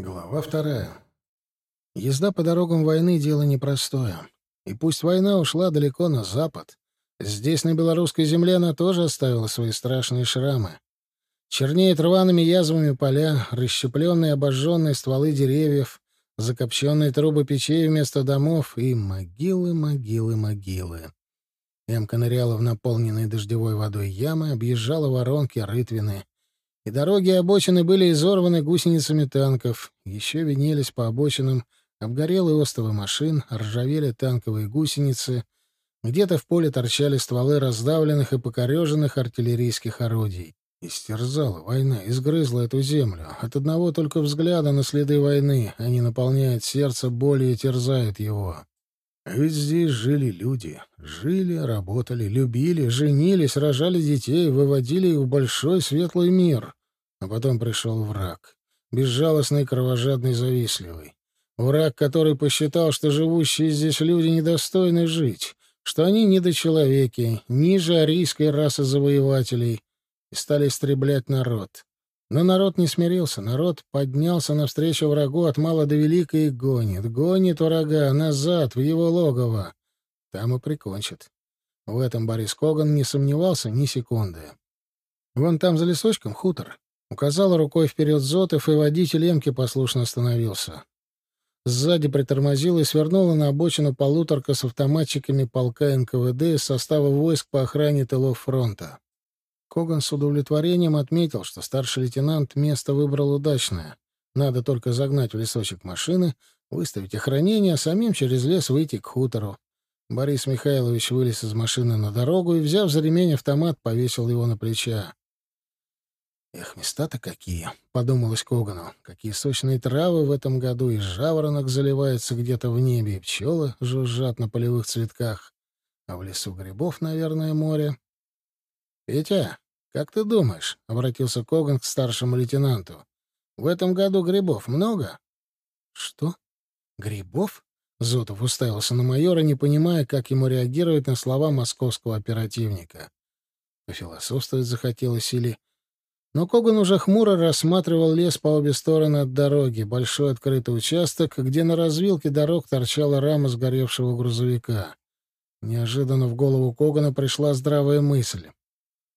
Глава вторая. Езда по дорогам войны — дело непростое. И пусть война ушла далеко на запад, здесь, на белорусской земле, она тоже оставила свои страшные шрамы. Чернеют рваными язвами поля, расщепленные обожженные стволы деревьев, закопченные трубы печей вместо домов и могилы, могилы, могилы. Эмка ныряла в наполненные дождевой водой ямы, объезжала воронки, рытвины — и дороги и обочины были изорваны гусеницами танков. Еще виднелись по обочинам обгорелые остовы машин, ржавели танковые гусеницы. Где-то в поле торчали стволы раздавленных и покореженных артиллерийских орудий. Истерзала война, изгрызла эту землю. От одного только взгляда на следы войны они наполняют сердце болью и терзают его. А ведь здесь жили люди. Жили, работали, любили, женились, рожали детей, выводили их в большой светлый мир. А потом пришел враг. Безжалостный, кровожадный, завистливый. Враг, который посчитал, что живущие здесь люди недостойны жить, что они недочеловеки, ниже арийской расы завоевателей, и стали истреблять народ. Но народ не смирился, народ поднялся навстречу врагу от мала до велика и гонит, гонит врага назад, в его логово. Там и прикончит. В этом Борис Коган не сомневался ни секунды. Вон там за лесочком хутор. Указала рукой вперед Зотов, и водитель Эмки послушно остановился. Сзади притормозила и свернула на обочину полуторка с автоматчиками полка НКВД из состава войск по охране тылов фронта. Коган с удовлетворением отметил, что старший лейтенант место выбрал удачное. Надо только загнать в лесочек машины, выставить охранение, а самим через лес выйти к хутору. Борис Михайлович вылез из машины на дорогу и, взяв за ремень автомат, повесил его на плеча. Эх, места-то какие, — подумалось Когану. Какие сочные травы в этом году, и жаворонок заливается где-то в небе, и пчелы жужжат на полевых цветках. А в лесу грибов, наверное, море. — Петя, как ты думаешь, — обратился Коган к старшему лейтенанту, — в этом году грибов много? — Что? Грибов? Зотов уставился на майора, не понимая, как ему реагировать на слова московского оперативника. Пофилософствовать захотелось или но Коган уже хмуро рассматривал лес по обе стороны от дороги, большой открытый участок, где на развилке дорог торчала рама сгоревшего грузовика. Неожиданно в голову Когана пришла здравая мысль.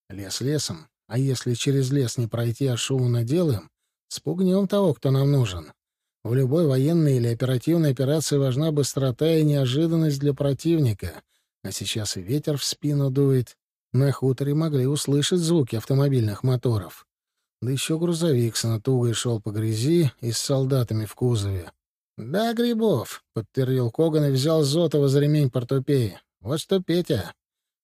Лес лесом, а если через лес не пройти, а шуму наделаем, спугнем того, кто нам нужен. В любой военной или оперативной операции важна быстрота и неожиданность для противника, а сейчас и ветер в спину дует. На хуторе могли услышать звуки автомобильных моторов. Да еще грузовик с натугой шел по грязи и с солдатами в кузове. — Да, Грибов, — подтвердил Коган и взял Зотова за ремень портупеи. — Вот что, Петя,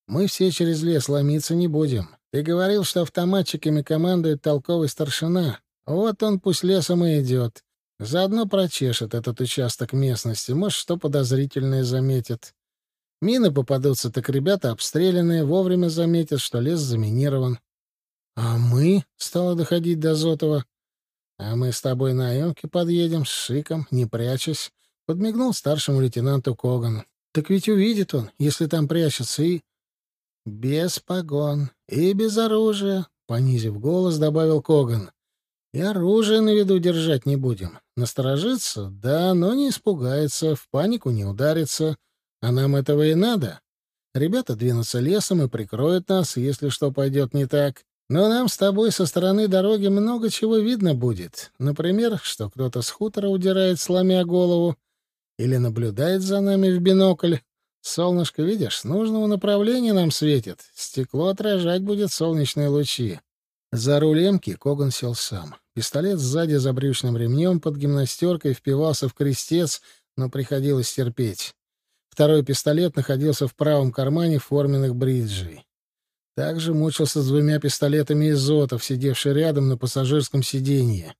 мы все через лес ломиться не будем. Ты говорил, что автоматчиками командует толковый старшина. Вот он пусть лесом и идет. Заодно прочешет этот участок местности, может, что подозрительное заметит. Мины попадутся, так ребята обстрелянные вовремя заметят, что лес заминирован. — А мы? — стало доходить до Зотова. — А мы с тобой на Эмке подъедем с шиком, не прячась, — подмигнул старшему лейтенанту Коган. — Так ведь увидит он, если там прячется, и... — Без погон и без оружия, — понизив голос, добавил Коган. — И оружие на виду держать не будем. Насторожиться? Да, но не испугается, в панику не ударится. А нам этого и надо. Ребята двинутся лесом и прикроют нас, если что пойдет не так. Но нам с тобой со стороны дороги много чего видно будет. Например, что кто-то с хутора удирает, сломя голову, или наблюдает за нами в бинокль. Солнышко, видишь, с нужного направления нам светит. Стекло отражать будет солнечные лучи. За рулем Коган сел сам. Пистолет сзади за брючным ремнем под гимнастеркой впивался в крестец, но приходилось терпеть. Второй пистолет находился в правом кармане форменных бриджей. Также мучился с двумя пистолетами изотов, сидевший рядом на пассажирском сиденье.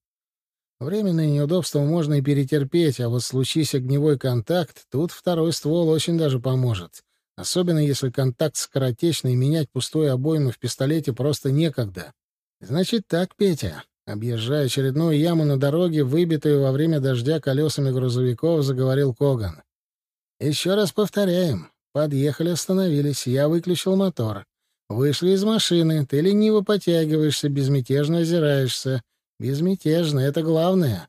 Временное неудобство можно и перетерпеть, а вот случись огневой контакт, тут второй ствол очень даже поможет. Особенно если контакт скоротечный, менять пустую обойму в пистолете просто некогда. Значит так, Петя. Объезжая очередную яму на дороге, выбитую во время дождя колесами грузовиков, заговорил Коган. Еще раз повторяем. Подъехали, остановились. Я выключил мотор. Вышли из машины. Ты лениво потягиваешься, безмятежно озираешься. Безмятежно — это главное.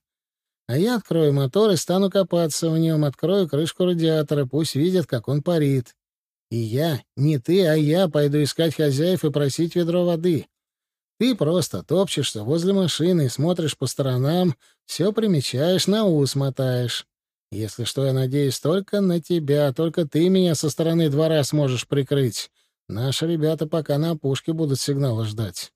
А я открою мотор и стану копаться в нем, открою крышку радиатора, пусть видят, как он парит. И я, не ты, а я пойду искать хозяев и просить ведро воды. Ты просто топчешься возле машины смотришь по сторонам, все примечаешь, на ус мотаешь. Если что, я надеюсь только на тебя, только ты меня со стороны двора сможешь прикрыть. Наши ребята пока на опушке будут сигнала ждать.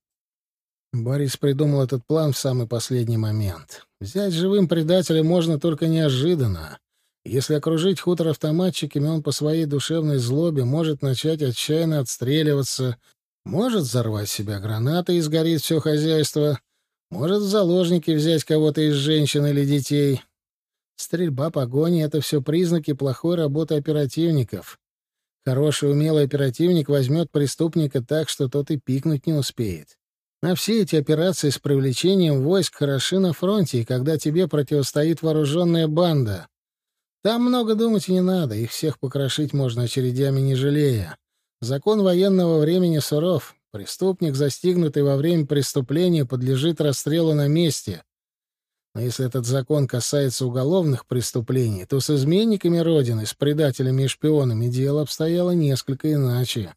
Борис придумал этот план в самый последний момент. Взять живым предателя можно только неожиданно. Если окружить хутор автоматчиками, он по своей душевной злобе может начать отчаянно отстреливаться, может взорвать себя гранатой и сгорит все хозяйство. Может в заложники взять кого-то из женщин или детей. Стрельба, погони — это все признаки плохой работы оперативников. Хороший умелый оперативник возьмет преступника так, что тот и пикнуть не успеет. На все эти операции с привлечением войск хороши на фронте, и когда тебе противостоит вооруженная банда. Там много думать не надо, их всех покрошить можно очередями не жалея. Закон военного времени суров. Преступник, застигнутый во время преступления, подлежит расстрелу на месте. Но если этот закон касается уголовных преступлений, то с изменниками Родины, с предателями и шпионами дело обстояло несколько иначе.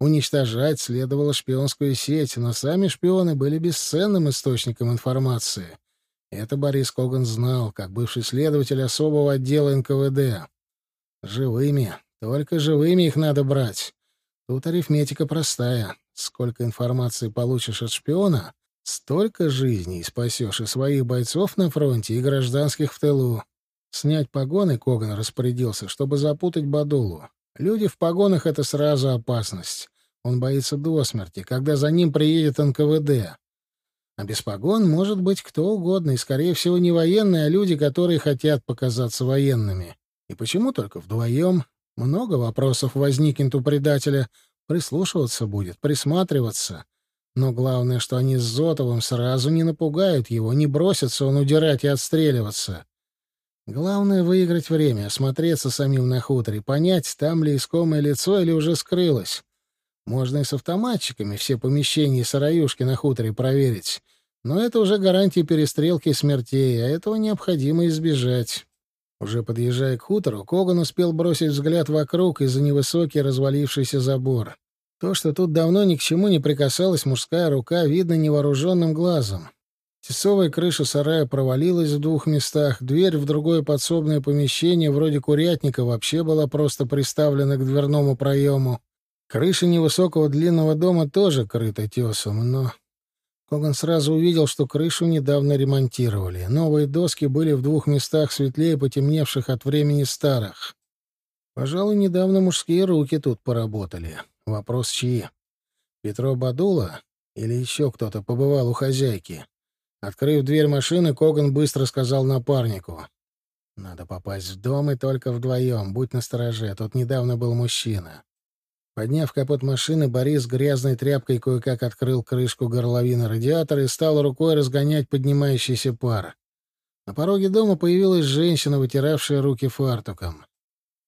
Уничтожать следовало шпионскую сеть, но сами шпионы были бесценным источником информации. Это Борис Коган знал, как бывший следователь особого отдела НКВД. Живыми, только живыми их надо брать. Тут арифметика простая. Сколько информации получишь от шпиона, столько жизней спасешь и своих бойцов на фронте, и гражданских в тылу. Снять погоны Коган распорядился, чтобы запутать Бадулу. Люди в погонах — это сразу опасность. Он боится до смерти, когда за ним приедет НКВД. А без погон может быть кто угодно, и, скорее всего, не военные, а люди, которые хотят показаться военными. И почему только вдвоем? Много вопросов возникнет у предателя. Прислушиваться будет, присматриваться. Но главное, что они с Зотовым сразу не напугают его, не бросятся он удирать и отстреливаться. Главное — выиграть время, осмотреться самим на хуторе, понять, там ли искомое лицо или уже скрылось. Можно и с автоматчиками все помещения и сыроюшки на хуторе проверить. Но это уже гарантия перестрелки и смертей, а этого необходимо избежать. Уже подъезжая к хутору, Коган успел бросить взгляд вокруг из-за невысокий развалившийся забор. То, что тут давно ни к чему не прикасалась мужская рука, видно невооруженным глазом. Тесовая крыша сарая провалилась в двух местах, дверь в другое подсобное помещение, вроде курятника, вообще была просто приставлена к дверному проему. Крыша невысокого длинного дома тоже крыта тесом, но Коган сразу увидел, что крышу недавно ремонтировали. Новые доски были в двух местах светлее потемневших от времени старых. Пожалуй, недавно мужские руки тут поработали. Вопрос чьи? Петро Бадула или еще кто-то побывал у хозяйки? Открыв дверь машины, Коган быстро сказал напарнику. «Надо попасть в дом и только вдвоем. Будь настороже, тут недавно был мужчина». Подняв капот машины, Борис грязной тряпкой кое-как открыл крышку горловины радиатора и стал рукой разгонять поднимающийся пар. На пороге дома появилась женщина, вытиравшая руки фартуком.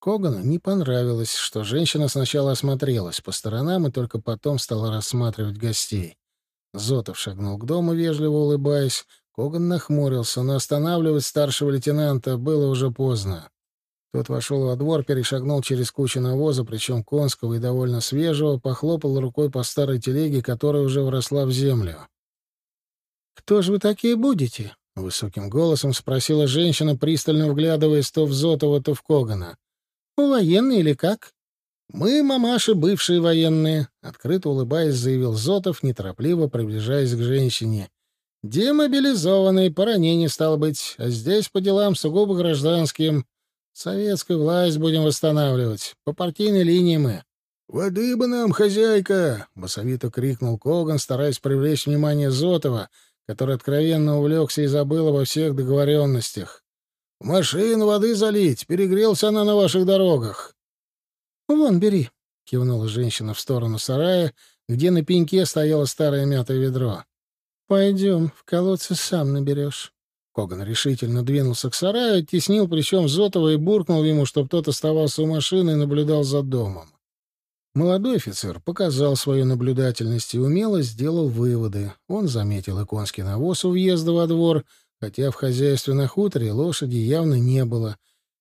Когану не понравилось, что женщина сначала осмотрелась по сторонам и только потом стала рассматривать гостей. Зотов шагнул к дому, вежливо улыбаясь. Коган нахмурился, но останавливать старшего лейтенанта было уже поздно. Тот вошел во двор, перешагнул через кучу навоза, причем конского и довольно свежего, похлопал рукой по старой телеге, которая уже вросла в землю. «Кто же вы такие будете?» — высоким голосом спросила женщина, пристально вглядываясь то в Зотова, то в Когана. «У военные или как?» «Мы, мамаши, бывшие военные», — открыто улыбаясь, заявил Зотов, неторопливо приближаясь к женщине. «Демобилизованные, по ранению, стало быть, а здесь по делам сугубо гражданским». Советскую власть будем восстанавливать. По партийной линии мы. «Воды бы нам, хозяйка!» — басовито крикнул Коган, стараясь привлечь внимание Зотова, который откровенно увлекся и забыл обо всех договоренностях. «В машину воды залить! Перегрелся она на ваших дорогах!» «Вон, бери!» — кивнула женщина в сторону сарая, где на пеньке стояло старое мятое ведро. «Пойдем, в колодце сам наберешь». Коган решительно двинулся к сараю, оттеснил причем Зотова и буркнул ему, чтобы тот оставался у машины и наблюдал за домом. Молодой офицер показал свою наблюдательность и умело сделал выводы. Он заметил иконский навоз у въезда во двор, хотя в хозяйстве на хуторе лошади явно не было.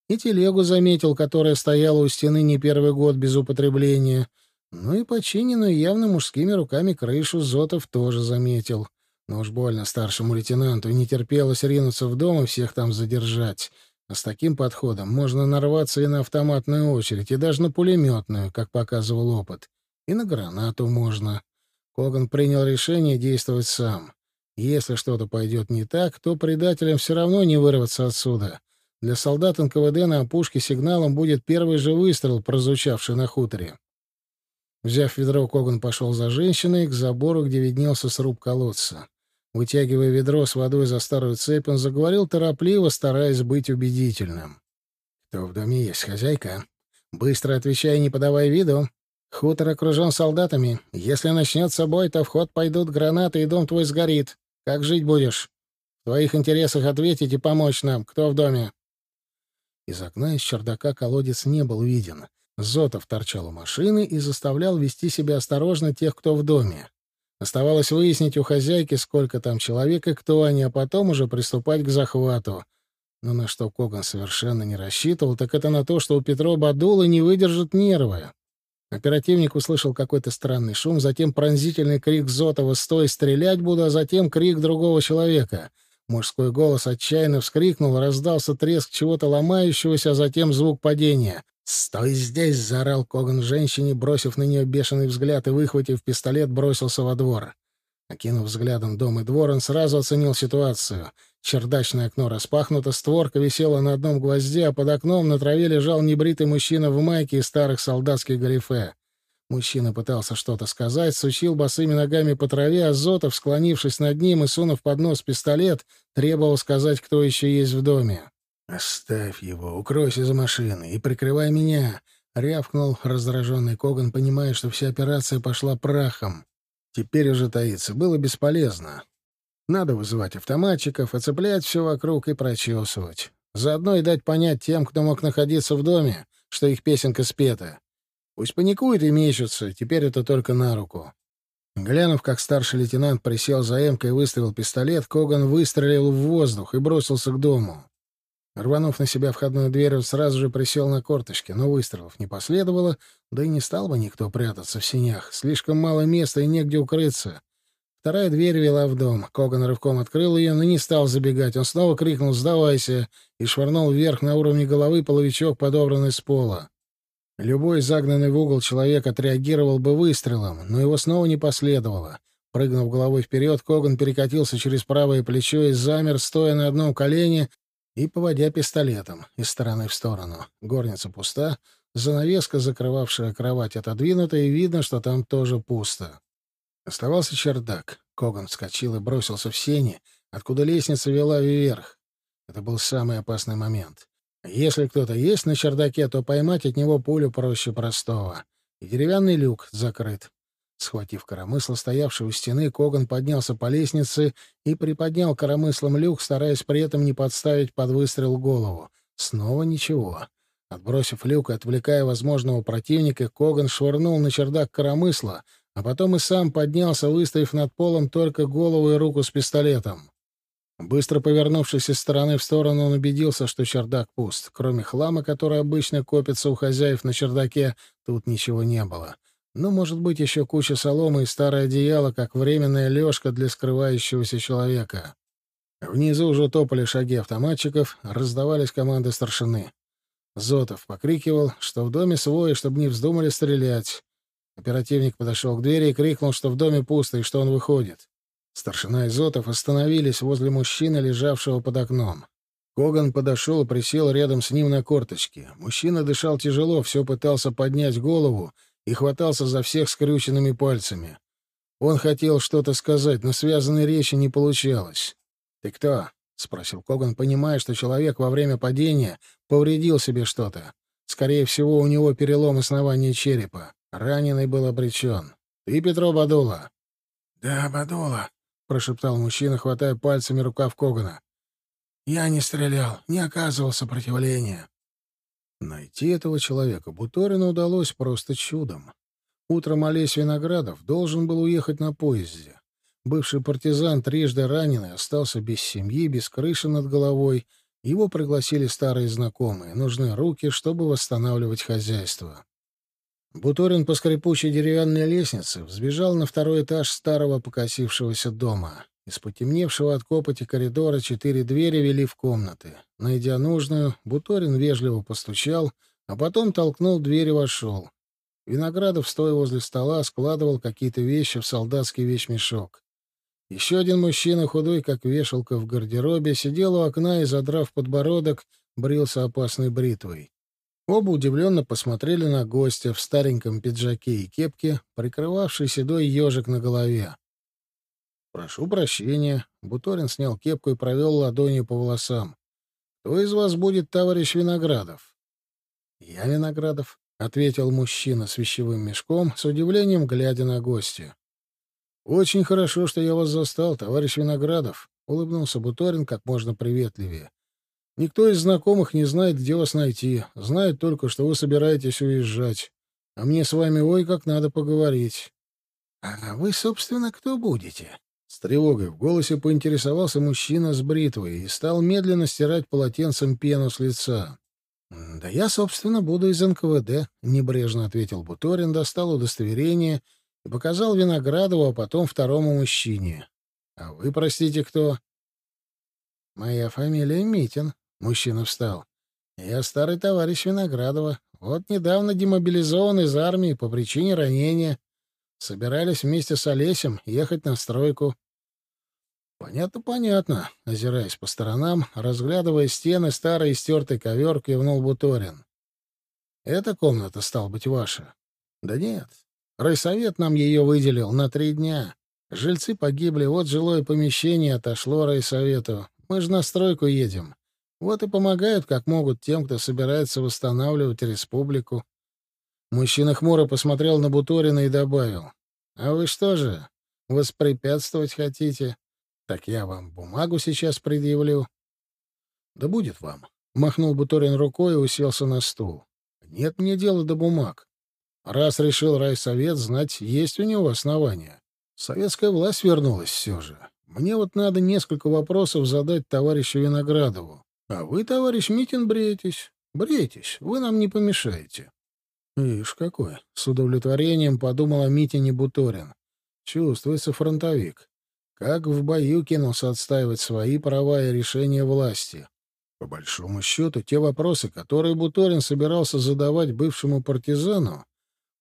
И телегу заметил, которая стояла у стены не первый год без употребления. Ну и починенную явно мужскими руками крышу Зотов тоже заметил. Но уж больно старшему лейтенанту не терпелось ринуться в дом и всех там задержать. А с таким подходом можно нарваться и на автоматную очередь, и даже на пулеметную, как показывал опыт. И на гранату можно. Коган принял решение действовать сам. Если что-то пойдет не так, то предателям все равно не вырваться отсюда. Для солдат НКВД на опушке сигналом будет первый же выстрел, прозвучавший на хуторе. Взяв ведро, Коган пошел за женщиной к забору, где виднелся сруб колодца. Вытягивая ведро с водой за старую цепь, он заговорил торопливо, стараясь быть убедительным. «Кто в доме есть, хозяйка? Быстро отвечай, не подавай виду. Хутор окружен солдатами. Если начнется бой, то в ход пойдут гранаты, и дом твой сгорит. Как жить будешь? В твоих интересах ответить и помочь нам. Кто в доме?» Из окна из чердака колодец не был виден. Зотов торчал у машины и заставлял вести себя осторожно тех, кто в доме. Оставалось выяснить у хозяйки, сколько там человек и кто они, а потом уже приступать к захвату. Но на что Коган совершенно не рассчитывал, так это на то, что у Петро Бадула не выдержат нервы. Оперативник услышал какой-то странный шум, затем пронзительный крик Зотова «Стой, стрелять буду!», а затем крик другого человека. Мужской голос отчаянно вскрикнул, раздался треск чего-то ломающегося, а затем звук падения. «Стой здесь!» — заорал Коган женщине, бросив на нее бешеный взгляд и, выхватив пистолет, бросился во двор. Окинув взглядом дом и двор, он сразу оценил ситуацию. Чердачное окно распахнуто, створка висела на одном гвозде, а под окном на траве лежал небритый мужчина в майке и старых солдатских галифе. Мужчина пытался что-то сказать, сучил босыми ногами по траве, а Зотов, склонившись над ним и сунув под нос пистолет, требовал сказать, кто еще есть в доме. «Оставь его, укройся за машиной и прикрывай меня!» — рявкнул раздраженный Коган, понимая, что вся операция пошла прахом. Теперь уже таиться было бесполезно. Надо вызывать автоматчиков, оцеплять все вокруг и прочесывать. Заодно и дать понять тем, кто мог находиться в доме, что их песенка спета. Пусть паникуют и мечутся, теперь это только на руку. Глянув, как старший лейтенант присел за эмкой и выставил пистолет, Коган выстрелил в воздух и бросился к дому. Рванув на себя входную дверь, он сразу же присел на корточки, но выстрелов не последовало, да и не стал бы никто прятаться в синях. Слишком мало места и негде укрыться. Вторая дверь вела в дом. Коган рывком открыл ее, но не стал забегать. Он снова крикнул «Сдавайся!» и швырнул вверх на уровне головы половичок, подобранный с пола. Любой загнанный в угол человек отреагировал бы выстрелом, но его снова не последовало. Прыгнув головой вперед, Коган перекатился через правое плечо и замер, стоя на одном колене и поводя пистолетом из стороны в сторону. Горница пуста, занавеска, закрывавшая кровать, отодвинута, и видно, что там тоже пусто. Оставался чердак. Коган вскочил и бросился в сени, откуда лестница вела вверх. Это был самый опасный момент. Если кто-то есть на чердаке, то поймать от него пулю проще простого. И деревянный люк закрыт. Схватив коромысло, стоявший у стены, Коган поднялся по лестнице и приподнял коромыслом люк, стараясь при этом не подставить под выстрел голову. Снова ничего. Отбросив люк и отвлекая возможного противника, Коган швырнул на чердак коромысла, а потом и сам поднялся, выставив над полом только голову и руку с пистолетом. Быстро повернувшись из стороны в сторону, он убедился, что чердак пуст. Кроме хлама, который обычно копится у хозяев на чердаке, тут ничего не было. Ну, может быть, еще куча соломы и старое одеяло, как временная лёжка для скрывающегося человека. Внизу уже топали шаги автоматчиков, раздавались команды старшины. Зотов покрикивал, что в доме свой, чтобы не вздумали стрелять. Оперативник подошел к двери и крикнул, что в доме пусто и что он выходит. Старшина и Зотов остановились возле мужчины, лежавшего под окном. Коган подошел и присел рядом с ним на корточки. Мужчина дышал тяжело, все пытался поднять голову — и хватался за всех скрюченными пальцами. Он хотел что-то сказать, но связанной речи не получалось. «Ты кто?» — спросил Коган, понимая, что человек во время падения повредил себе что-то. Скорее всего, у него перелом основания черепа. Раненый был обречен. «Ты Петро Бадула?» «Да, Бадула», — прошептал мужчина, хватая пальцами рукав Когана. «Я не стрелял, не оказывал сопротивления». Найти этого человека Буторину удалось просто чудом. Утром Олесь Виноградов должен был уехать на поезде. Бывший партизан, трижды раненый, остался без семьи, без крыши над головой. Его пригласили старые знакомые. Нужны руки, чтобы восстанавливать хозяйство. Буторин по скрипучей деревянной лестнице взбежал на второй этаж старого покосившегося дома. Из потемневшего от копоти коридора четыре двери вели в комнаты. Найдя нужную, Буторин вежливо постучал, а потом толкнул дверь и вошел. Виноградов, стоя возле стола, складывал какие-то вещи в солдатский вещмешок. Еще один мужчина, худой, как вешалка в гардеробе, сидел у окна и, задрав подбородок, брился опасной бритвой. Оба удивленно посмотрели на гостя в стареньком пиджаке и кепке, прикрывавший седой ежик на голове. «Прошу прощения». Буторин снял кепку и провел ладонью по волосам. «Кто из вас будет товарищ Виноградов?» «Я Виноградов», — ответил мужчина с вещевым мешком, с удивлением глядя на гостя. «Очень хорошо, что я вас застал, товарищ Виноградов», — улыбнулся Буторин как можно приветливее. «Никто из знакомых не знает, где вас найти. Знает только, что вы собираетесь уезжать. А мне с вами ой как надо поговорить». «А вы, собственно, кто будете?» С тревогой в голосе поинтересовался мужчина с бритвой и стал медленно стирать полотенцем пену с лица. «Да я, собственно, буду из НКВД», — небрежно ответил Буторин, достал удостоверение и показал Виноградову, а потом второму мужчине. «А вы, простите, кто?» «Моя фамилия Митин», — мужчина встал. «Я старый товарищ Виноградова. Вот недавно демобилизован из армии по причине ранения. Собирались вместе с Олесем ехать на стройку. «Понятно, понятно», — озираясь по сторонам, разглядывая стены старой истертой ковер, кивнул Буторин. «Эта комната, стала быть, ваша?» «Да нет. Райсовет нам ее выделил на три дня. Жильцы погибли, вот жилое помещение отошло райсовету. Мы же на стройку едем. Вот и помогают, как могут, тем, кто собирается восстанавливать республику. Мужчина хмуро посмотрел на Буторина и добавил. «А вы что же, воспрепятствовать хотите? Так я вам бумагу сейчас предъявлю». «Да будет вам», — махнул Буторин рукой и уселся на стул. «Нет мне дела до бумаг. Раз решил райсовет, знать, есть у него основания. Советская власть вернулась все же. Мне вот надо несколько вопросов задать товарищу Виноградову. А вы, товарищ Митин, бреетесь. Бреетесь, вы нам не помешаете. Ишь какой! С удовлетворением подумала Митя Буторин. Чувствуется фронтовик. Как в бою кинулся отстаивать свои права и решения власти. По большому счету, те вопросы, которые Буторин собирался задавать бывшему партизану,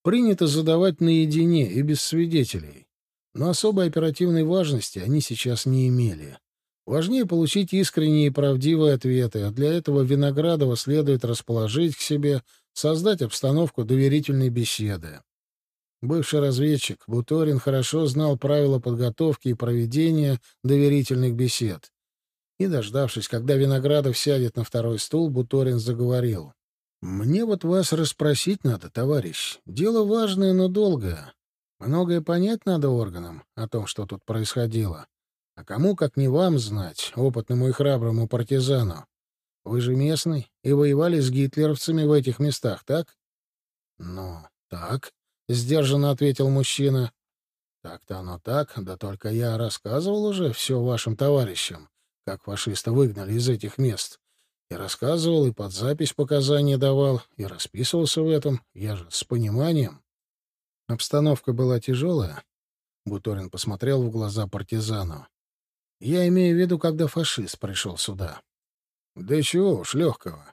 принято задавать наедине и без свидетелей. Но особой оперативной важности они сейчас не имели. Важнее получить искренние и правдивые ответы, а для этого Виноградова следует расположить к себе создать обстановку доверительной беседы. Бывший разведчик Буторин хорошо знал правила подготовки и проведения доверительных бесед. И, дождавшись, когда Виноградов сядет на второй стул, Буторин заговорил. «Мне вот вас расспросить надо, товарищ. Дело важное, но долгое. Многое понять надо органам о том, что тут происходило. А кому, как не вам, знать, опытному и храброму партизану? Вы же местный и воевали с гитлеровцами в этих местах, так? — Ну, так, — сдержанно ответил мужчина. — Так-то оно так, да только я рассказывал уже все вашим товарищам, как фашиста выгнали из этих мест. И рассказывал, и под запись показания давал, и расписывался в этом, я же с пониманием. Обстановка была тяжелая. Буторин посмотрел в глаза партизану. Я имею в виду, когда фашист пришел сюда. Да чего уж легкого.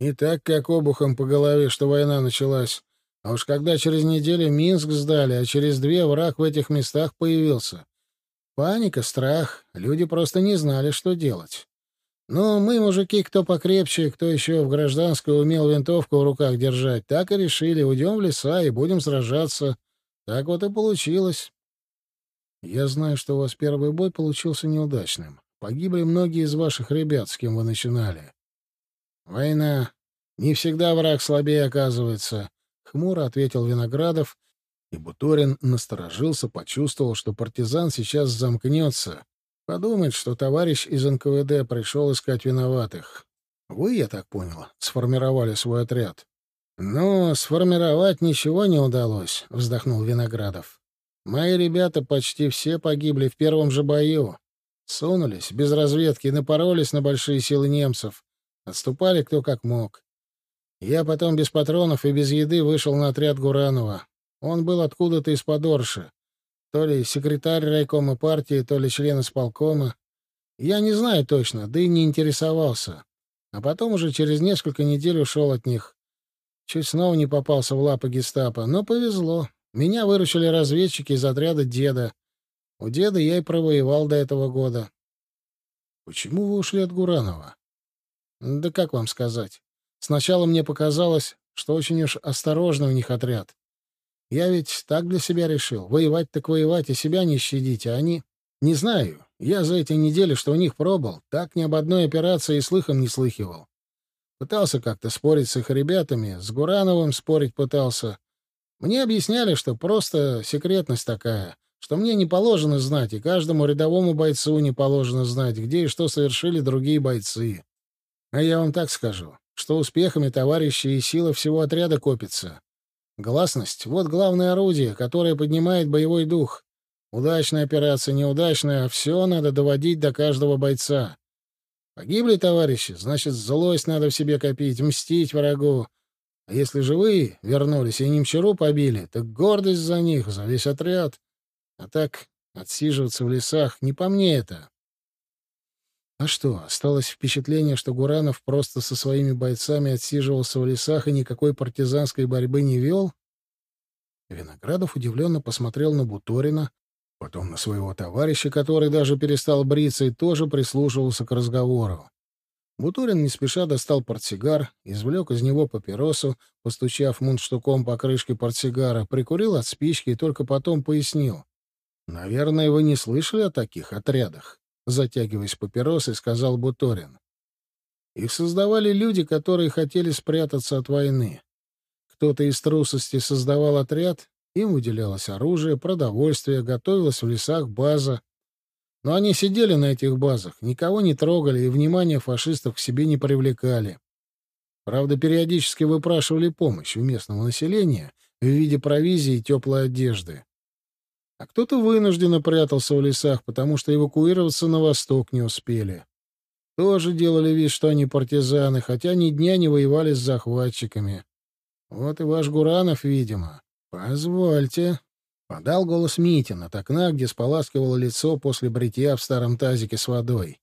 И так как обухом по голове, что война началась. А уж когда через неделю Минск сдали, а через две враг в этих местах появился. Паника, страх. Люди просто не знали, что делать. Но мы, мужики, кто покрепче, кто еще в гражданской умел винтовку в руках держать, так и решили, уйдем в леса и будем сражаться. Так вот и получилось. Я знаю, что у вас первый бой получился неудачным. Погибли многие из ваших ребят, с кем вы начинали. Война. Не всегда враг слабее оказывается, — хмуро ответил Виноградов, и Буторин насторожился, почувствовал, что партизан сейчас замкнется. Подумает, что товарищ из НКВД пришел искать виноватых. Вы, я так понял, сформировали свой отряд. «Но сформировать ничего не удалось», — вздохнул Виноградов. Мои ребята почти все погибли в первом же бою. Сунулись без разведки и напоролись на большие силы немцев. Отступали кто как мог. Я потом без патронов и без еды вышел на отряд Гуранова. Он был откуда-то из Подорши. То ли секретарь райкома партии, то ли член исполкома. Я не знаю точно, да и не интересовался. А потом уже через несколько недель ушел от них. Чуть снова не попался в лапы гестапо, но повезло. Меня выручили разведчики из отряда деда. У деда я и провоевал до этого года. Почему вы ушли от Гуранова? Да как вам сказать? Сначала мне показалось, что очень уж осторожно у них отряд. Я ведь так для себя решил. Воевать так воевать, и себя не щадить, а они... Не знаю. Я за эти недели, что у них пробыл, так ни об одной операции и слыхом не слыхивал. Пытался как-то спорить с их ребятами, с Гурановым спорить пытался. Мне объясняли, что просто секретность такая, что мне не положено знать, и каждому рядовому бойцу не положено знать, где и что совершили другие бойцы. А я вам так скажу что успехами товарищи и сила всего отряда копится. Гласность — вот главное орудие, которое поднимает боевой дух. Удачная операция, неудачная, а все надо доводить до каждого бойца. Погибли товарищи, значит, злость надо в себе копить, мстить врагу. А если живые вернулись и немчару побили, так гордость за них, за весь отряд. А так отсиживаться в лесах не по мне это. А что, осталось впечатление, что Гуранов просто со своими бойцами отсиживался в лесах и никакой партизанской борьбы не вел? Виноградов удивленно посмотрел на Буторина, потом на своего товарища, который даже перестал бриться и тоже прислушивался к разговору. Буторин не спеша достал портсигар, извлек из него папиросу, постучав мундштуком по крышке портсигара, прикурил от спички и только потом пояснил. «Наверное, вы не слышали о таких отрядах?» затягиваясь папиросой, сказал Буторин. Их создавали люди, которые хотели спрятаться от войны. Кто-то из трусости создавал отряд, им выделялось оружие, продовольствие, готовилась в лесах база. Но они сидели на этих базах, никого не трогали и внимание фашистов к себе не привлекали. Правда, периодически выпрашивали помощь у местного населения в виде провизии и теплой одежды а кто-то вынужденно прятался в лесах, потому что эвакуироваться на восток не успели. Тоже делали вид, что они партизаны, хотя ни дня не воевали с захватчиками. Вот и ваш Гуранов, видимо. Позвольте. Подал голос Митин от окна, где споласкивало лицо после бритья в старом тазике с водой.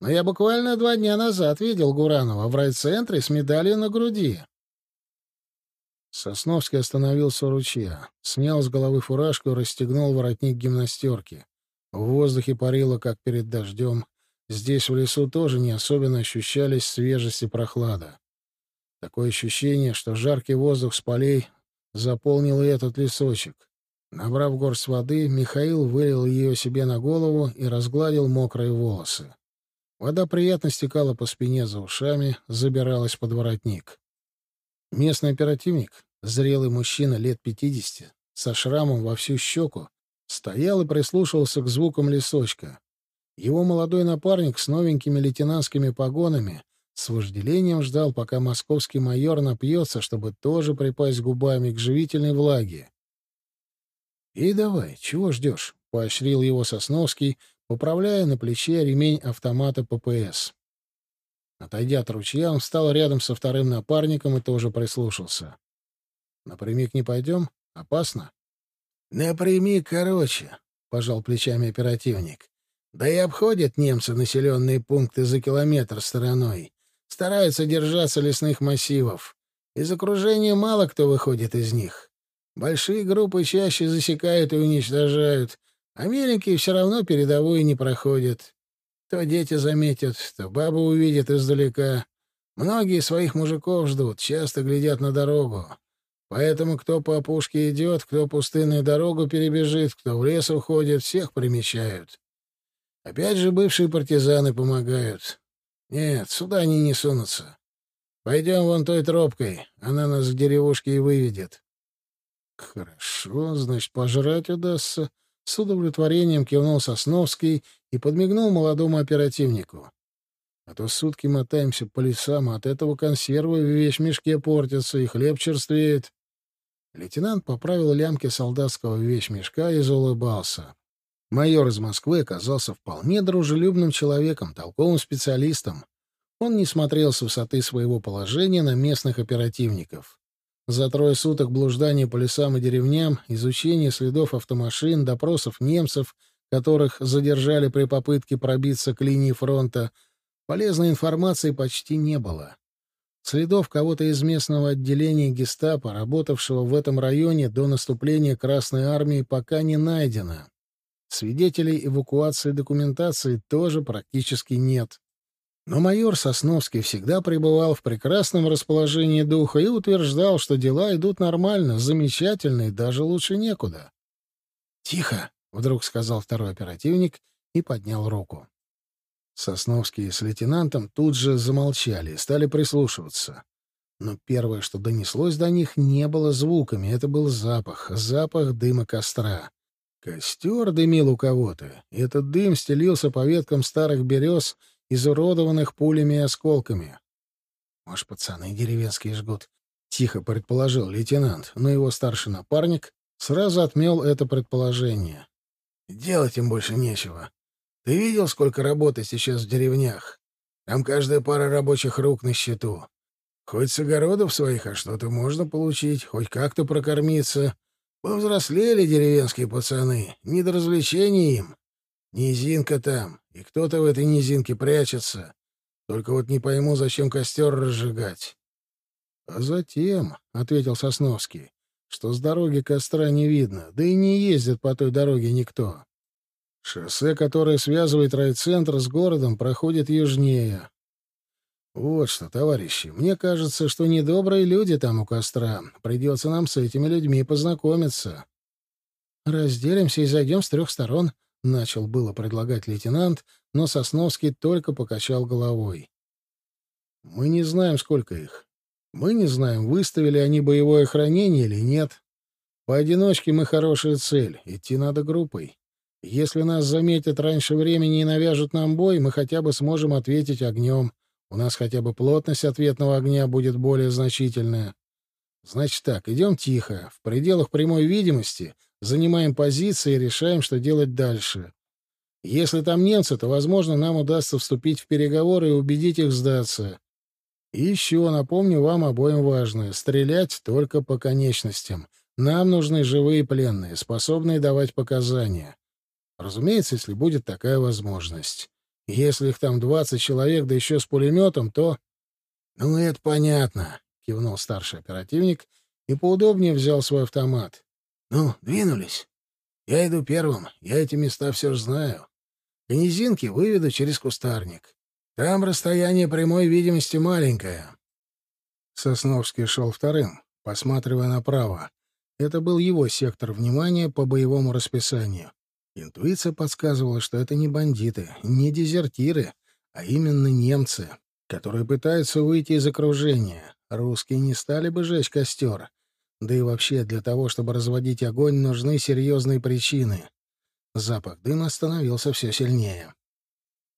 Но я буквально два дня назад видел Гуранова в райцентре с медалью на груди. Сосновский остановился у ручья, снял с головы фуражку и расстегнул воротник гимнастерки. В воздухе парило, как перед дождем. Здесь, в лесу, тоже не особенно ощущались свежесть и прохлада. Такое ощущение, что жаркий воздух с полей заполнил и этот лесочек. Набрав горсть воды, Михаил вылил ее себе на голову и разгладил мокрые волосы. Вода приятно стекала по спине за ушами, забиралась под воротник. Местный оперативник, зрелый мужчина лет пятидесяти, со шрамом во всю щеку, стоял и прислушивался к звукам лесочка. Его молодой напарник с новенькими лейтенантскими погонами с вожделением ждал, пока московский майор напьется, чтобы тоже припасть губами к живительной влаге. «И давай, чего ждешь?» — поощрил его Сосновский, поправляя на плече ремень автомата ППС. Отойдя от ручья, он встал рядом со вторым напарником и тоже прислушался. «Напрямик не пойдем? Опасно?» «Напрямик короче», — пожал плечами оперативник. «Да и обходят немцы населенные пункты за километр стороной. Стараются держаться лесных массивов. Из окружения мало кто выходит из них. Большие группы чаще засекают и уничтожают, а меленькие все равно передовую не проходят. То дети заметят, то баба увидит издалека. Многие своих мужиков ждут, часто глядят на дорогу. Поэтому кто по опушке идет, кто пустынную дорогу перебежит, кто в лес уходит, всех примечают. Опять же бывшие партизаны помогают. Нет, сюда они не сунутся. Пойдем вон той тропкой, она нас к деревушке и выведет. Хорошо, значит, пожрать удастся. С удовлетворением кивнул Сосновский и подмигнул молодому оперативнику. А то сутки мотаемся по лесам, а от этого консервы в вещмешке портятся, и хлеб черствеет. Лейтенант поправил лямки солдатского вещмешка и заулыбался. Майор из Москвы оказался вполне дружелюбным человеком, толковым специалистом. Он не смотрел с высоты своего положения на местных оперативников. За трое суток блуждания по лесам и деревням, изучения следов автомашин, допросов немцев, которых задержали при попытке пробиться к линии фронта, полезной информации почти не было. Следов кого-то из местного отделения гестапо, работавшего в этом районе до наступления Красной Армии, пока не найдено. Свидетелей эвакуации документации тоже практически нет. Но майор Сосновский всегда пребывал в прекрасном расположении духа и утверждал, что дела идут нормально, замечательно и даже лучше некуда. «Тихо!» — вдруг сказал второй оперативник и поднял руку. Сосновский с лейтенантом тут же замолчали и стали прислушиваться. Но первое, что донеслось до них, не было звуками. Это был запах, запах дыма костра. Костер дымил у кого-то, и этот дым стелился по веткам старых берез изуродованных пулями и осколками. «Может, пацаны деревенские жгут?» — тихо предположил лейтенант, но его старший напарник сразу отмел это предположение. «Делать им больше нечего. Ты видел, сколько работы сейчас в деревнях? Там каждая пара рабочих рук на счету. Хоть с огородов своих, а что-то можно получить, хоть как-то прокормиться. Повзрослели деревенские пацаны, не до развлечений им. Низинка там, и кто-то в этой низинке прячется. Только вот не пойму, зачем костер разжигать. — А затем, — ответил Сосновский, — что с дороги костра не видно, да и не ездит по той дороге никто. Шоссе, которое связывает райцентр с городом, проходит южнее. Вот что, товарищи, мне кажется, что недобрые люди там у костра. Придется нам с этими людьми познакомиться. Разделимся и зайдем с трех сторон, — начал было предлагать лейтенант, но Сосновский только покачал головой. «Мы не знаем, сколько их. Мы не знаем, выставили они боевое хранение или нет. Поодиночке мы хорошая цель, идти надо группой. Если нас заметят раньше времени и навяжут нам бой, мы хотя бы сможем ответить огнем. У нас хотя бы плотность ответного огня будет более значительная. Значит так, идем тихо, в пределах прямой видимости — занимаем позиции и решаем, что делать дальше. Если там немцы, то, возможно, нам удастся вступить в переговоры и убедить их сдаться. И еще напомню вам обоим важное — стрелять только по конечностям. Нам нужны живые пленные, способные давать показания. Разумеется, если будет такая возможность. Если их там двадцать человек, да еще с пулеметом, то... — Ну, это понятно, — кивнул старший оперативник и поудобнее взял свой автомат. «Ну, двинулись. Я иду первым, я эти места все же знаю. Конезинки выведу через кустарник. Там расстояние прямой видимости маленькое». Сосновский шел вторым, посматривая направо. Это был его сектор внимания по боевому расписанию. Интуиция подсказывала, что это не бандиты, не дезертиры, а именно немцы, которые пытаются выйти из окружения. Русские не стали бы жечь костер. Да и вообще, для того, чтобы разводить огонь, нужны серьезные причины. Запах дыма становился все сильнее.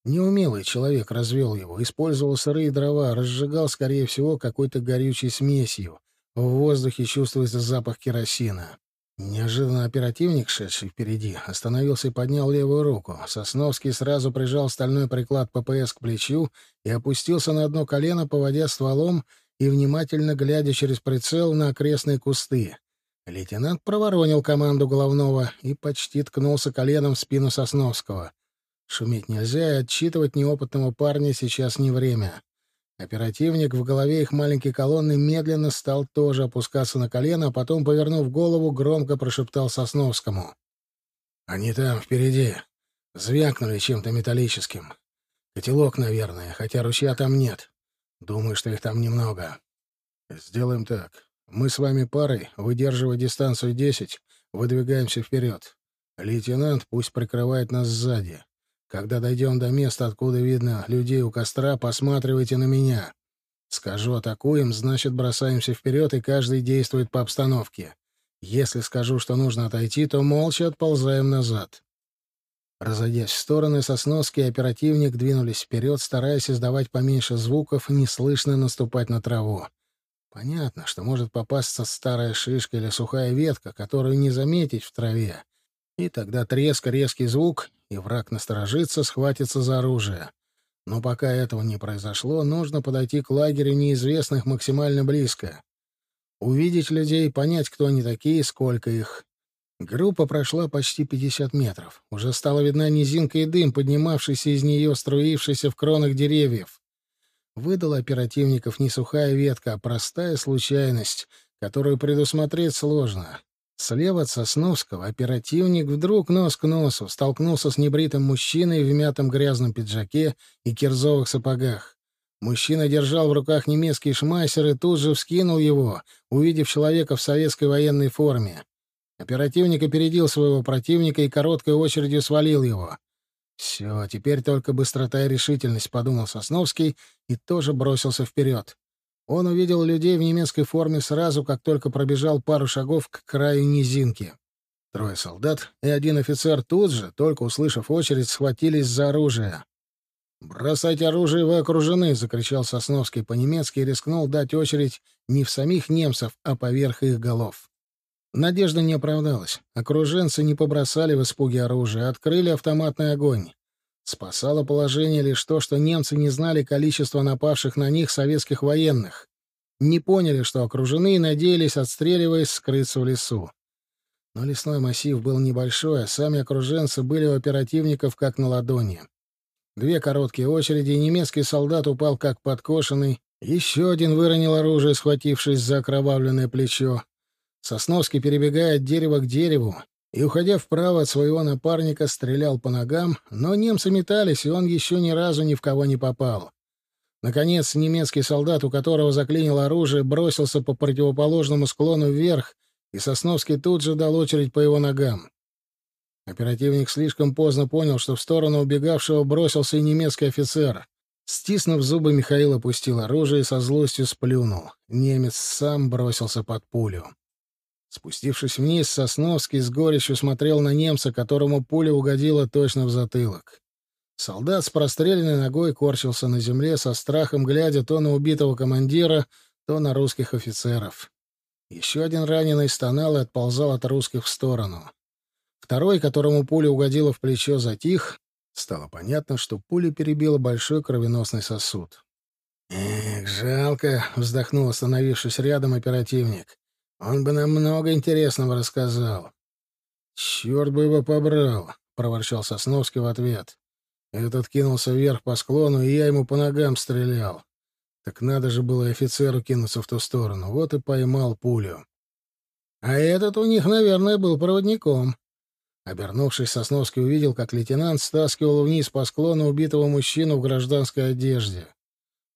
Неумелый человек развел его, использовал сырые дрова, разжигал, скорее всего, какой-то горючей смесью. В воздухе чувствуется запах керосина. Неожиданно оперативник, шедший впереди, остановился и поднял левую руку. Сосновский сразу прижал стальной приклад ППС к плечу и опустился на одно колено, поводя стволом и внимательно глядя через прицел на окрестные кусты. Лейтенант проворонил команду головного и почти ткнулся коленом в спину Сосновского. Шуметь нельзя, и отчитывать неопытного парня сейчас не время. Оперативник в голове их маленькой колонны медленно стал тоже опускаться на колено, а потом, повернув голову, громко прошептал Сосновскому. «Они там, впереди. Звякнули чем-то металлическим. Котелок, наверное, хотя ручья там нет. Думаю, что их там немного. Сделаем так. Мы с вами парой, выдерживая дистанцию 10, выдвигаемся вперед. Лейтенант пусть прикрывает нас сзади. Когда дойдем до места, откуда видно людей у костра, посматривайте на меня. Скажу «атакуем», значит, бросаемся вперед, и каждый действует по обстановке. Если скажу, что нужно отойти, то молча отползаем назад. Разойдясь в стороны, Сосновский и оперативник двинулись вперед, стараясь издавать поменьше звуков, неслышно наступать на траву. Понятно, что может попасться старая шишка или сухая ветка, которую не заметить в траве. И тогда треск, резкий звук, и враг насторожится, схватится за оружие. Но пока этого не произошло, нужно подойти к лагерю неизвестных максимально близко. Увидеть людей, понять, кто они такие, сколько их. Группа прошла почти 50 метров. Уже стала видна низинка и дым, поднимавшийся из нее, струившийся в кронах деревьев. Выдала оперативников не сухая ветка, а простая случайность, которую предусмотреть сложно. Слева от Сосновского оперативник вдруг нос к носу столкнулся с небритым мужчиной в мятом грязном пиджаке и кирзовых сапогах. Мужчина держал в руках немецкий шмайсер и тут же вскинул его, увидев человека в советской военной форме. Оперативник опередил своего противника и короткой очередью свалил его. «Все, теперь только быстрота и решительность», — подумал Сосновский и тоже бросился вперед. Он увидел людей в немецкой форме сразу, как только пробежал пару шагов к краю низинки. Трое солдат и один офицер тут же, только услышав очередь, схватились за оружие. «Бросайте оружие, вы окружены!» — закричал Сосновский по-немецки и рискнул дать очередь не в самих немцев, а поверх их голов. Надежда не оправдалась. Окруженцы не побросали в испуге оружие, открыли автоматный огонь. Спасало положение лишь то, что немцы не знали количество напавших на них советских военных. Не поняли, что окружены, и надеялись, отстреливаясь, скрыться в лесу. Но лесной массив был небольшой, а сами окруженцы были у оперативников как на ладони. Две короткие очереди, и немецкий солдат упал как подкошенный. Еще один выронил оружие, схватившись за окровавленное плечо. Сосновский, перебегая от дерева к дереву и, уходя вправо от своего напарника, стрелял по ногам, но немцы метались, и он еще ни разу ни в кого не попал. Наконец, немецкий солдат, у которого заклинило оружие, бросился по противоположному склону вверх, и Сосновский тут же дал очередь по его ногам. Оперативник слишком поздно понял, что в сторону убегавшего бросился и немецкий офицер. Стиснув зубы, Михаил опустил оружие и со злостью сплюнул. Немец сам бросился под пулю. Спустившись вниз, Сосновский с горечью смотрел на немца, которому пуля угодила точно в затылок. Солдат с простреленной ногой корчился на земле, со страхом глядя то на убитого командира, то на русских офицеров. Еще один раненый стонал и отползал от русских в сторону. Второй, которому пуля угодила в плечо, затих. Стало понятно, что пуля перебила большой кровеносный сосуд. «Эх, жалко!» — вздохнул, остановившись рядом оперативник. Он бы нам много интересного рассказал. Черт бы его побрал, проворчал Сосновский в ответ. Этот кинулся вверх по склону, и я ему по ногам стрелял. Так надо же было офицеру кинуться в ту сторону. Вот и поймал пулю. А этот у них, наверное, был проводником. Обернувшись, Сосновский увидел, как лейтенант стаскивал вниз по склону убитого мужчину в гражданской одежде.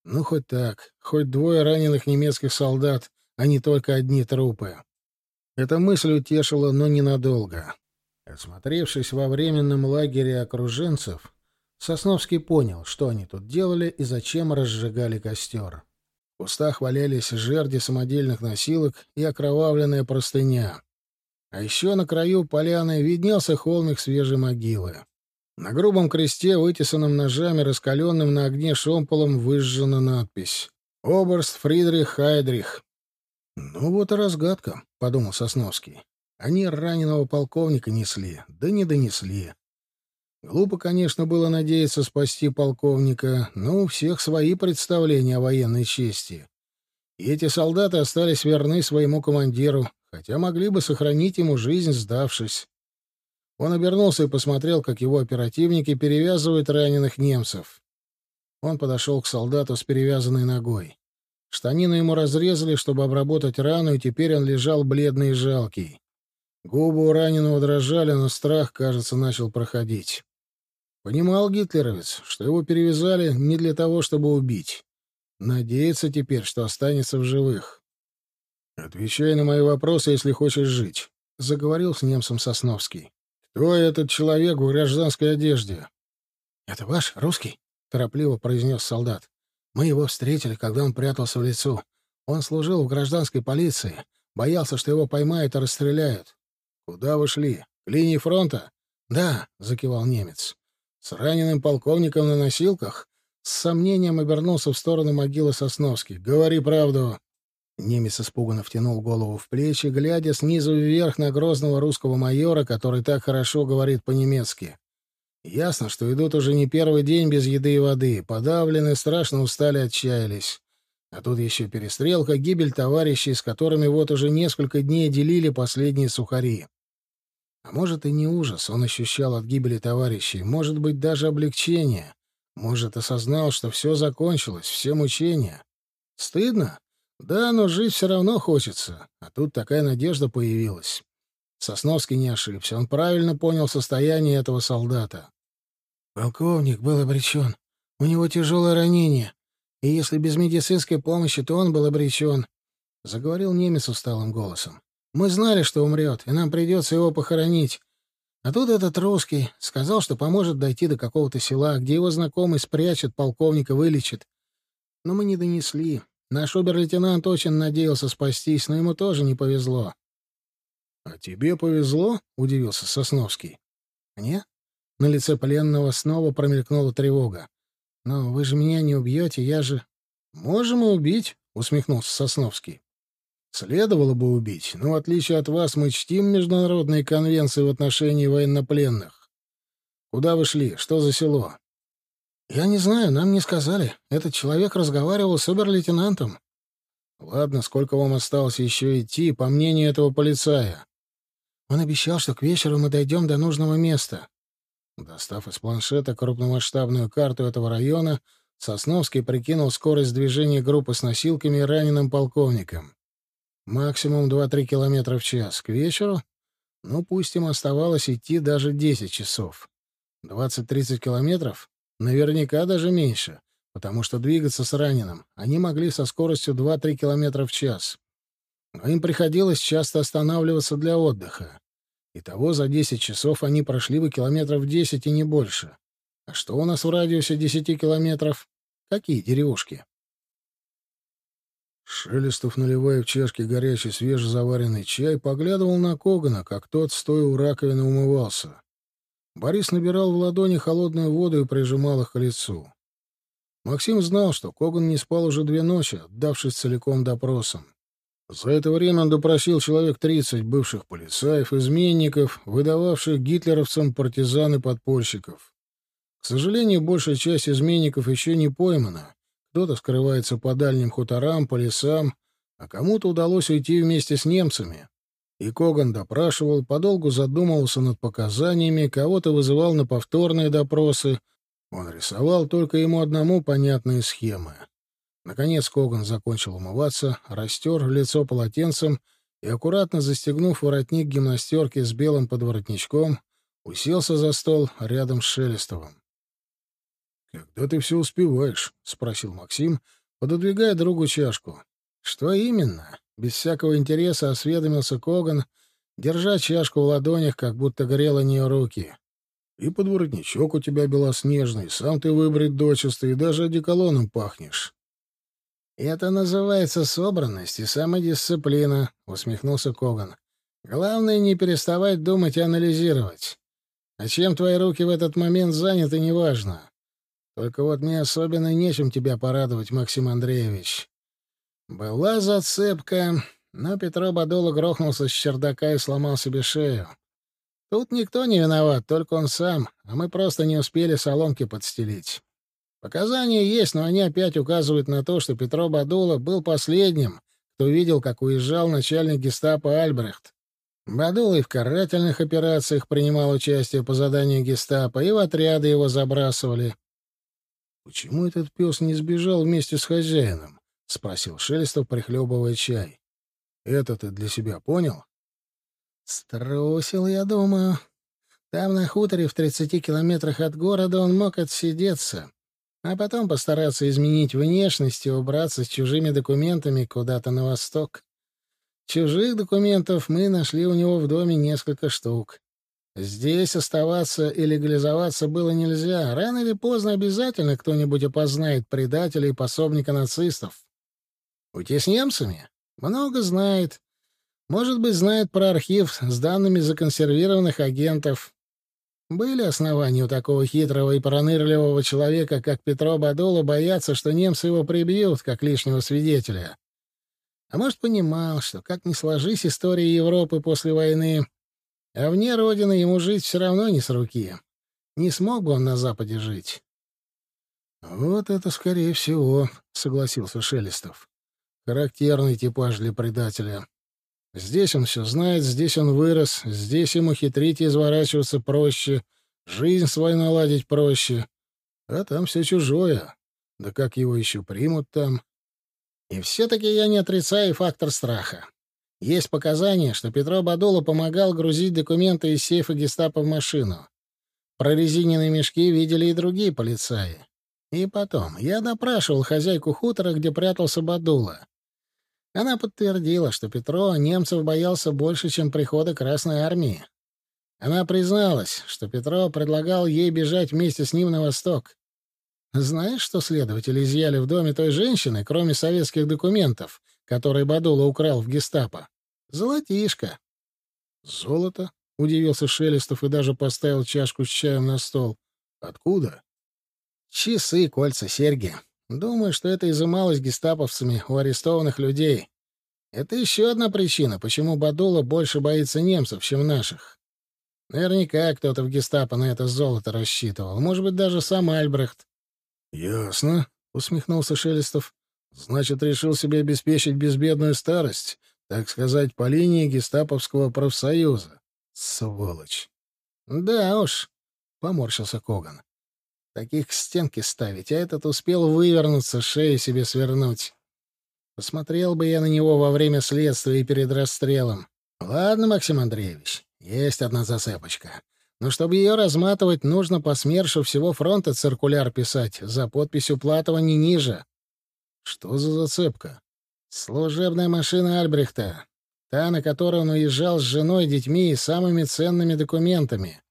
Ну, хоть так, хоть двое раненых немецких солдат, а не только одни трупы. Эта мысль утешила, но ненадолго. Осмотревшись во временном лагере окруженцев, Сосновский понял, что они тут делали и зачем разжигали костер. В кустах валялись жерди самодельных носилок и окровавленная простыня. А еще на краю поляны виднелся холмик свежей могилы. На грубом кресте, вытесанном ножами, раскаленным на огне шомполом, выжжена надпись «Оберст Фридрих Хайдрих, «Ну вот и разгадка», — подумал Сосновский. «Они раненого полковника несли, да не донесли. Глупо, конечно, было надеяться спасти полковника, но у всех свои представления о военной чести. И эти солдаты остались верны своему командиру, хотя могли бы сохранить ему жизнь, сдавшись. Он обернулся и посмотрел, как его оперативники перевязывают раненых немцев. Он подошел к солдату с перевязанной ногой. Штанину ему разрезали, чтобы обработать рану, и теперь он лежал бледный и жалкий. Губы у раненого дрожали, но страх, кажется, начал проходить. Понимал гитлеровец, что его перевязали не для того, чтобы убить. Надеется теперь, что останется в живых. «Отвечай на мои вопросы, если хочешь жить», — заговорил с немцем Сосновский. «Кто этот человек в гражданской одежде?» «Это ваш, русский?» — торопливо произнес солдат. Мы его встретили, когда он прятался в лесу. Он служил в гражданской полиции, боялся, что его поймают и расстреляют. Куда вы шли? К линии фронта? Да, закивал немец. С раненым полковником на носилках? С сомнением обернулся в сторону могилы Сосновский. Говори правду. Немец испуганно втянул голову в плечи, глядя снизу вверх на грозного русского майора, который так хорошо говорит по-немецки. Ясно, что идут уже не первый день без еды и воды, подавлены, страшно устали, отчаялись. А тут еще перестрелка, гибель товарищей, с которыми вот уже несколько дней делили последние сухари. А может, и не ужас он ощущал от гибели товарищей, может быть, даже облегчение. Может, осознал, что все закончилось, все мучения. Стыдно? Да, но жить все равно хочется. А тут такая надежда появилась. Сосновский не ошибся. Он правильно понял состояние этого солдата. Полковник был обречен. У него тяжелое ранение. И если без медицинской помощи, то он был обречен. Заговорил немец усталым голосом. Мы знали, что умрет, и нам придется его похоронить. А тут этот русский сказал, что поможет дойти до какого-то села, где его знакомый спрячет, полковника вылечит. Но мы не донесли. Наш обер-лейтенант очень надеялся спастись, но ему тоже не повезло. — А тебе повезло? — удивился Сосновский. — Мне? На лице пленного снова промелькнула тревога. — Но вы же меня не убьете, я же... — Можем и убить, — усмехнулся Сосновский. — Следовало бы убить, но в отличие от вас мы чтим международные конвенции в отношении военнопленных. Куда вы шли? Что за село? «Я не знаю, нам не сказали. Этот человек разговаривал с обер-лейтенантом». «Ладно, сколько вам осталось еще идти, по мнению этого полицая?» «Он обещал, что к вечеру мы дойдем до нужного места». Достав из планшета крупномасштабную карту этого района, Сосновский прикинул скорость движения группы с носилками и раненым полковником. Максимум 2-3 километра в час. К вечеру? Ну, пусть им оставалось идти даже 10 часов. 20-30 километров? Наверняка даже меньше, потому что двигаться с раненым они могли со скоростью 2-3 км в час. Но им приходилось часто останавливаться для отдыха. Итого за 10 часов они прошли бы километров 10 и не больше. А что у нас в радиусе 10 километров? Какие деревушки? Шелестов, наливая в чашки горячий свежезаваренный чай, поглядывал на Когана, как тот, стоя у раковины, умывался. Борис набирал в ладони холодную воду и прижимал их к лицу. Максим знал, что Коган не спал уже две ночи, отдавшись целиком допросам. За это время он допросил человек 30 бывших полицаев, изменников, выдававших гитлеровцам партизан и подпольщиков. К сожалению, большая часть изменников еще не поймана. Кто-то скрывается по дальним хуторам, по лесам, а кому-то удалось уйти вместе с немцами. И Коган допрашивал, подолгу задумывался над показаниями, кого-то вызывал на повторные допросы. Он рисовал только ему одному понятные схемы. Наконец Коган закончил умываться, растер лицо полотенцем и, аккуратно застегнув воротник гимнастерки с белым подворотничком, уселся за стол рядом с Шелестовым. «Когда ты все успеваешь?» — спросил Максим, пододвигая другу чашку. «Что именно?» Без всякого интереса осведомился Коган, держа чашку в ладонях, как будто грел нее руки. «И подворотничок у тебя белоснежный, сам ты выбрит дочисто, и даже одеколоном пахнешь». «Это называется собранность и самодисциплина», — усмехнулся Коган. «Главное, не переставать думать и анализировать. А чем твои руки в этот момент заняты, неважно. Только вот мне особенно нечем тебя порадовать, Максим Андреевич. Была зацепка, но Петро Бадула грохнулся с чердака и сломал себе шею. Тут никто не виноват, только он сам, а мы просто не успели соломки подстелить. Показания есть, но они опять указывают на то, что Петро Бадула был последним, кто видел, как уезжал начальник гестапо Альбрехт. Бадула и в карательных операциях принимал участие по заданию гестапо, и в отряды его забрасывали. Почему этот пес не сбежал вместе с хозяином? — спросил Шелестов, прихлебывая чай. — Это ты для себя понял? — Струсил, я думаю. Там, на хуторе, в тридцати километрах от города, он мог отсидеться, а потом постараться изменить внешность и убраться с чужими документами куда-то на восток. Чужих документов мы нашли у него в доме несколько штук. Здесь оставаться и легализоваться было нельзя. Рано или поздно обязательно кто-нибудь опознает предателя и пособника нацистов. Уйти с немцами? Много знает. Может быть, знает про архив с данными законсервированных агентов. Были основания у такого хитрого и пронырливого человека, как Петро Бадула, бояться, что немцы его прибьют, как лишнего свидетеля. А может, понимал, что как ни сложись история Европы после войны, а вне родины ему жить все равно не с руки. Не смог бы он на Западе жить. «Вот это, скорее всего», — согласился Шелестов. «Характерный типаж для предателя. Здесь он все знает, здесь он вырос, здесь ему хитрить и изворачиваться проще, жизнь свою наладить проще. А там все чужое. Да как его еще примут там?» И все-таки я не отрицаю фактор страха. Есть показания, что Петро Бадула помогал грузить документы из сейфа гестапо в машину. Прорезиненные мешки видели и другие полицаи. И потом, я допрашивал хозяйку хутора, где прятался Бадула. Она подтвердила, что Петро немцев боялся больше, чем прихода Красной Армии. Она призналась, что Петро предлагал ей бежать вместе с ним на восток. Знаешь, что следователи изъяли в доме той женщины, кроме советских документов, которые Бадула украл в гестапо? Золотишко. Золото? — удивился Шелестов и даже поставил чашку с чаем на стол. Откуда? Часы, кольца, серьги. Думаю, что это изымалось гестаповцами у арестованных людей. Это еще одна причина, почему Бадула больше боится немцев, чем наших. Наверняка кто-то в гестапо на это золото рассчитывал. Может быть, даже сам Альбрехт. «Ясно», — усмехнулся Шелестов. «Значит, решил себе обеспечить безбедную старость, так сказать, по линии гестаповского профсоюза. Сволочь!» «Да уж», — поморщился Коган. «Таких к стенке ставить, а этот успел вывернуться, шею себе свернуть. Посмотрел бы я на него во время следствия и перед расстрелом. Ладно, Максим Андреевич, есть одна зацепочка. Но чтобы ее разматывать, нужно по СМЕРШу всего фронта циркуляр писать, за подписью Платова не ниже. Что за зацепка? Служебная машина Альбрехта. Та, на которой он уезжал с женой, детьми и самыми ценными документами.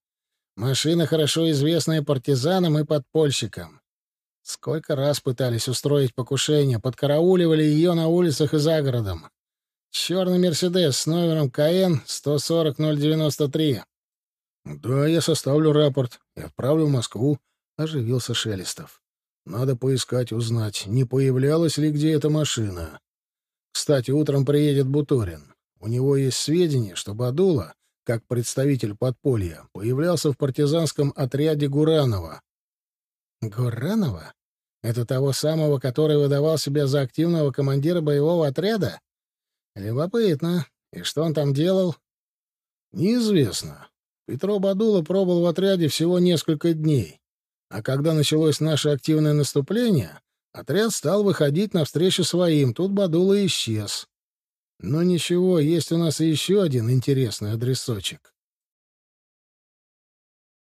Машина, хорошо известная партизанам и подпольщикам. Сколько раз пытались устроить покушение, подкарауливали ее на улицах и за городом. Черный «Мерседес» с номером КН 140093. «Да, я составлю рапорт и отправлю в Москву», — оживился Шелестов. «Надо поискать, узнать, не появлялась ли где эта машина. Кстати, утром приедет Буторин. У него есть сведения, что Бадула, как представитель подполья, появлялся в партизанском отряде Гуранова». «Гуранова? Это того самого, который выдавал себя за активного командира боевого отряда? Любопытно. И что он там делал?» «Неизвестно. Петро Бадула пробыл в отряде всего несколько дней. А когда началось наше активное наступление, отряд стал выходить навстречу своим. Тут Бадула исчез. Но ничего, есть у нас еще один интересный адресочек.